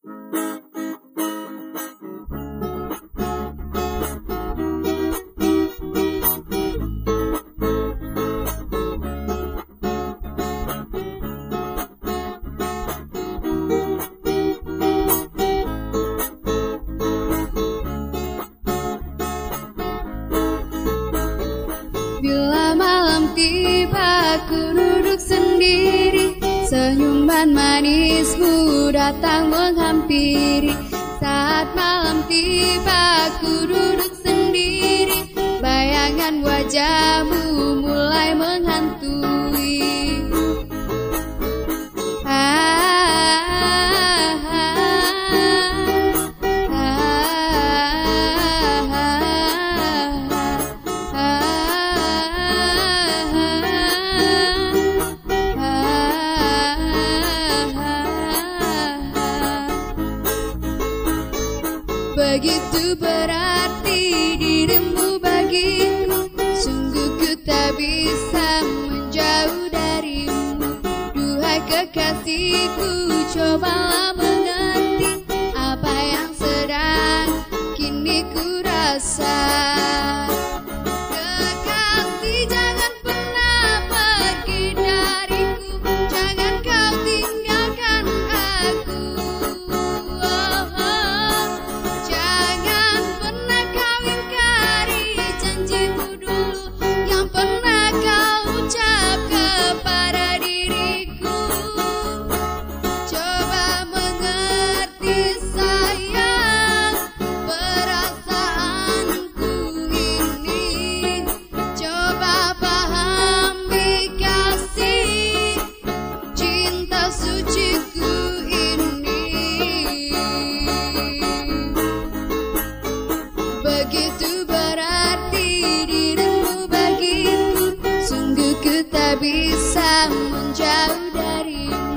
Bila malam tiba ku duduk sendiri Senyuman manismu datang menghampiri. Saat malam tiba ku duduk sendiri. Bayangan wajahmu mulai menghantui Begitu berarti dirimu bagiku. Sungguh ku tak bisa menjauh darimu. Duhai kekasihku cobalah mengerti Apa yang sedang kini ku rasa. Ku tak bisa menjauh darimu